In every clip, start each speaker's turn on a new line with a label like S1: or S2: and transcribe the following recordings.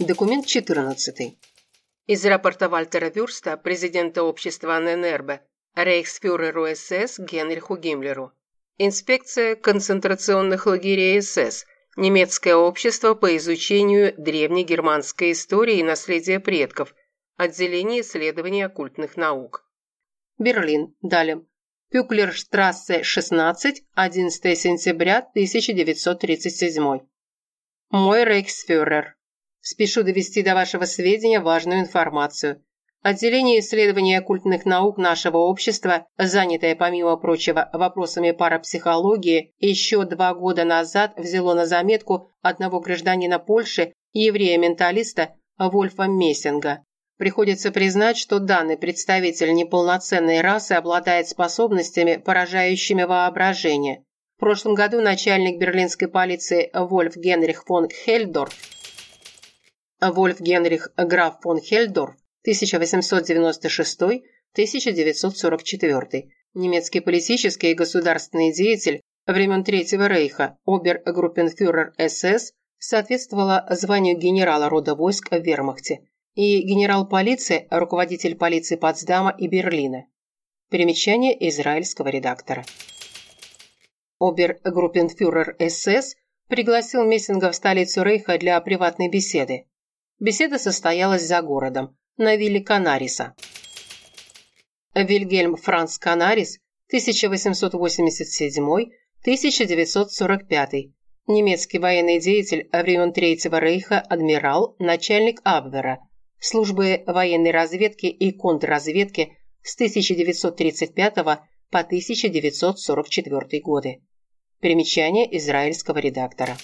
S1: Документ 14. Из рапорта Вальтера Вюрста, президента общества ННРБ, рейхсфюреру СС Генриху Гиммлеру. Инспекция концентрационных лагерей СС. Немецкое общество по изучению древнегерманской истории и наследия предков. Отделение исследований оккультных наук. Берлин. Далее. Пюклерштрассе, 16, 11 сентября 1937. Мой рейхсфюрер. Спешу довести до вашего сведения важную информацию. Отделение исследований оккультных наук нашего общества, занятое, помимо прочего, вопросами парапсихологии, еще два года назад взяло на заметку одного гражданина Польши, еврея-менталиста Вольфа Мессинга. Приходится признать, что данный представитель неполноценной расы обладает способностями, поражающими воображение. В прошлом году начальник берлинской полиции Вольф Генрих фон Хельдорф Вольф Генрих граф фон Хельдорф 1896-1944 немецкий политический и государственный деятель времен Третьего Рейха, обер-группенфюрер СС, соответствовала званию генерала рода войск в Вермахте и генерал полиции, руководитель полиции Потсдама и Берлина. Примечание израильского редактора. Обер-группенфюрер СС пригласил Мессинга в столицу Рейха для приватной беседы. Беседа состоялась за городом, на вилле Канариса. Вильгельм Франц Канарис, 1887-1945, немецкий военный деятель времен Третьего Рейха, адмирал, начальник Абвера, службы военной разведки и контрразведки с 1935 по 1944 годы. Примечание израильского редактора.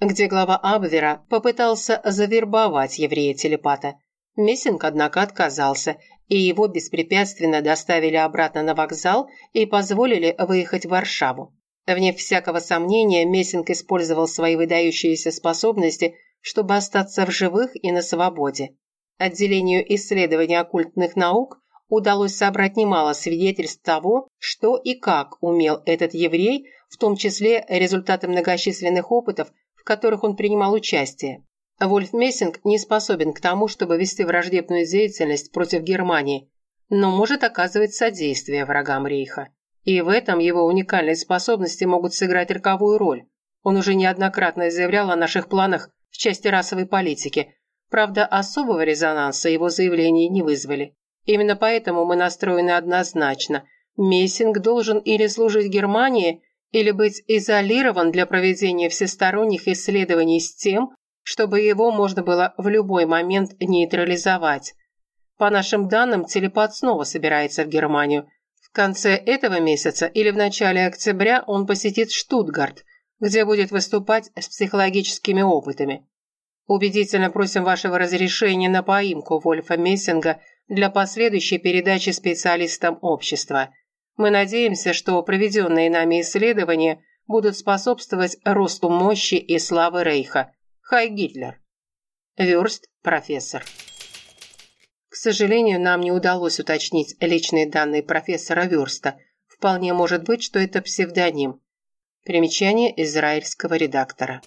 S1: Где глава Абвера попытался завербовать еврея-телепата. Мессинг, однако, отказался, и его беспрепятственно доставили обратно на вокзал и позволили выехать в Варшаву. Вне всякого сомнения, Мессинг использовал свои выдающиеся способности чтобы остаться в живых и на свободе. Отделению исследований оккультных наук удалось собрать немало свидетельств того, что и как умел этот еврей, в том числе результаты многочисленных опытов, которых он принимал участие. Вольф Мессинг не способен к тому, чтобы вести враждебную деятельность против Германии, но может оказывать содействие врагам Рейха. И в этом его уникальные способности могут сыграть роковую роль. Он уже неоднократно заявлял о наших планах в части расовой политики. Правда, особого резонанса его заявления не вызвали. Именно поэтому мы настроены однозначно. Мессинг должен или служить Германии, или быть изолирован для проведения всесторонних исследований с тем, чтобы его можно было в любой момент нейтрализовать. По нашим данным, телепат снова собирается в Германию. В конце этого месяца или в начале октября он посетит Штутгарт – где будет выступать с психологическими опытами. Убедительно просим вашего разрешения на поимку Вольфа Мессинга для последующей передачи специалистам общества. Мы надеемся, что проведенные нами исследования будут способствовать росту мощи и славы Рейха. Хай Гитлер. Вюрст, профессор. К сожалению, нам не удалось уточнить личные данные профессора Вюрста. Вполне может быть, что это псевдоним. Примечание израильского редактора.